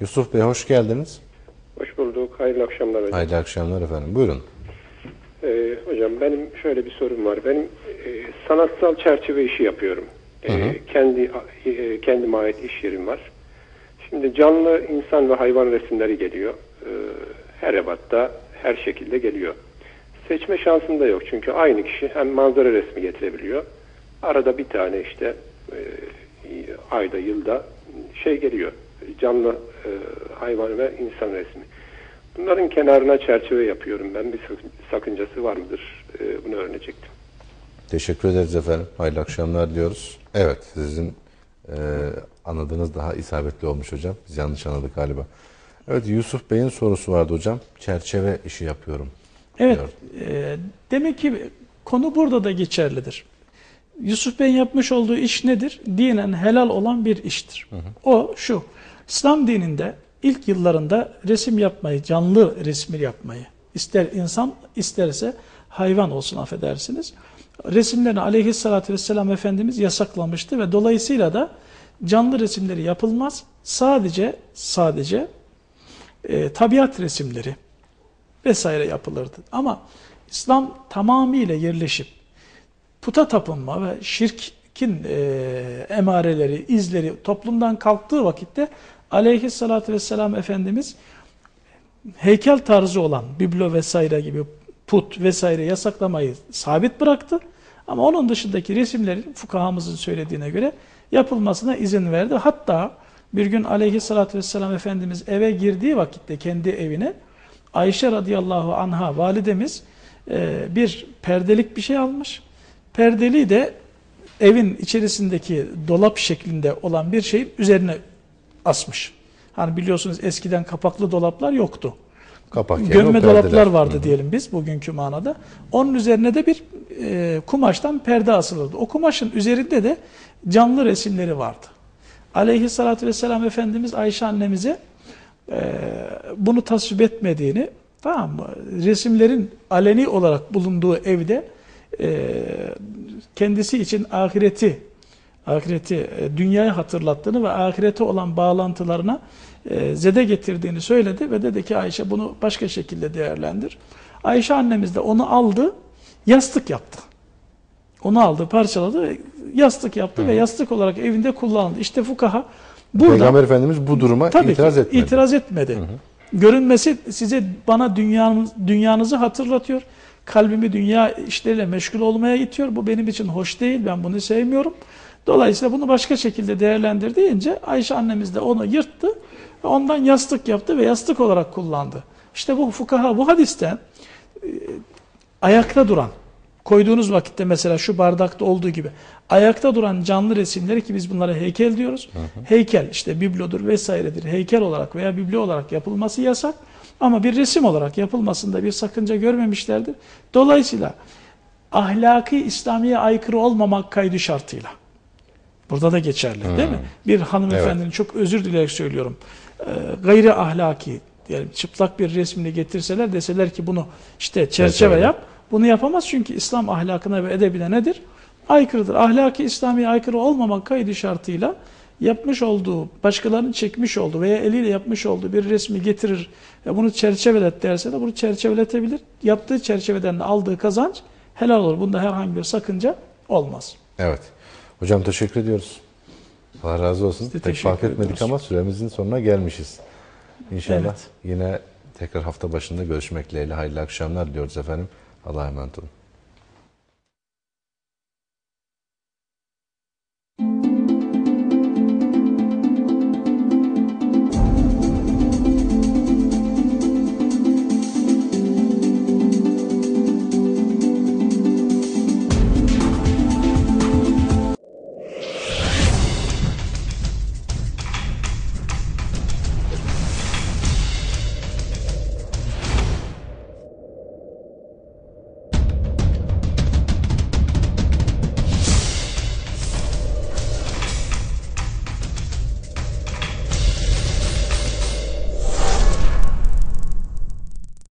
Yusuf Bey hoş geldiniz. Hoş bulduk. Hayırlı akşamlar hocam. Hayırlı akşamlar efendim. Buyurun. Ee, hocam benim şöyle bir sorum var. Benim e, sanatsal çerçeve işi yapıyorum. Ee, kendi e, kendime ait iş yerim var. Şimdi canlı insan ve hayvan resimleri geliyor. Ee, her ebatta, her şekilde geliyor. Seçme şansım da yok. Çünkü aynı kişi hem manzara resmi getirebiliyor. Arada bir tane işte e, ayda, yılda şey geliyor. Canlı e, hayvan ve insan resmi. Bunların kenarına çerçeve yapıyorum ben. Bir sak- sakıncası var mıdır? Ee, bunu öğrenecektim. Teşekkür ederiz efendim. Hayırlı akşamlar diyoruz. Evet sizin e, anladığınız daha isabetli olmuş hocam. Biz yanlış anladık galiba. Evet Yusuf Bey'in sorusu vardı hocam. Çerçeve işi yapıyorum. Evet, e, demek ki konu burada da geçerlidir. Yusuf Bey'in yapmış olduğu iş nedir? Dinen helal olan bir iştir. O şu, İslam dininde ilk yıllarında resim yapmayı, canlı resmi yapmayı, ister insan isterse hayvan olsun affedersiniz. Resimlerini aleyhissalatü vesselam Efendimiz yasaklamıştı ve dolayısıyla da canlı resimleri yapılmaz. Sadece, sadece e, tabiat resimleri, vesaire yapılırdı. Ama İslam tamamıyla yerleşip puta tapınma ve şirkin e, emareleri, izleri toplumdan kalktığı vakitte aleyhissalatü vesselam Efendimiz heykel tarzı olan biblo vesaire gibi put vesaire yasaklamayı sabit bıraktı. Ama onun dışındaki resimlerin fukahamızın söylediğine göre yapılmasına izin verdi. Hatta bir gün aleyhissalatü vesselam Efendimiz eve girdiği vakitte kendi evine Ayşe radıyallahu anha validemiz e, bir perdelik bir şey almış. Perdeliği de evin içerisindeki dolap şeklinde olan bir şeyin üzerine asmış. Hani biliyorsunuz eskiden kapaklı dolaplar yoktu. Kapak yerine Gömme o perdeler. dolaplar vardı diyelim biz bugünkü manada. Onun üzerine de bir e, kumaştan perde asılırdı. O kumaşın üzerinde de canlı resimleri vardı. Aleyhissalatü vesselam Efendimiz Ayşe annemize e, bunu tasvip etmediğini, tamam mı? Resimlerin aleni olarak bulunduğu evde e, kendisi için ahireti, ahireti, e, dünyayı hatırlattığını ve ahirete olan bağlantılarına e, zede getirdiğini söyledi ve dedi ki Ayşe bunu başka şekilde değerlendir. Ayşe annemiz de onu aldı, yastık yaptı. Onu aldı, parçaladı yastık yaptı ve yastık olarak evinde kullanıldı. İşte fukaha burada Peygamber Efendimiz bu duruma Tabii itiraz ki, etmedi. itiraz etmedi. Görünmesi size bana dünyanız, dünyanızı hatırlatıyor. Kalbimi dünya işleriyle meşgul olmaya itiyor. Bu benim için hoş değil. Ben bunu sevmiyorum. Dolayısıyla bunu başka şekilde değerlendir deyince Ayşe annemiz de onu yırttı. ve Ondan yastık yaptı ve yastık olarak kullandı. İşte bu fukaha bu hadisten e, ayakta duran, koyduğunuz vakitte mesela şu bardakta olduğu gibi ayakta duran canlı resimleri ki biz bunlara heykel diyoruz. Heykel işte biblodur vesairedir. Heykel olarak veya biblo olarak yapılması yasak. Ama bir resim olarak yapılmasında bir sakınca görmemişlerdir. Dolayısıyla ahlaki İslamiye aykırı olmamak kaydı şartıyla. Burada da geçerli değil mi? Bir hanımefendinin çok özür dileyerek söylüyorum. E, gayri ahlaki diyelim çıplak bir resmini getirseler deseler ki bunu işte çerçeve Çerçeve. yap. Bunu yapamaz çünkü İslam ahlakına ve edebine nedir? Aykırıdır. Ahlaki İslamiye aykırı olmamak kaydı şartıyla yapmış olduğu, başkalarının çekmiş olduğu veya eliyle yapmış olduğu bir resmi getirir ve bunu çerçevelet derse de bunu çerçeveletebilir. Yaptığı çerçeveden de aldığı kazanç helal olur. Bunda herhangi bir sakınca olmaz. Evet. Hocam teşekkür ediyoruz. Allah razı olsun. Pek fark etmedik ediyoruz. ama süremizin sonuna gelmişiz. İnşallah Evet. yine tekrar hafta başında görüşmek dileğiyle hayırlı akşamlar diliyoruz efendim. Allah'a emanet olun.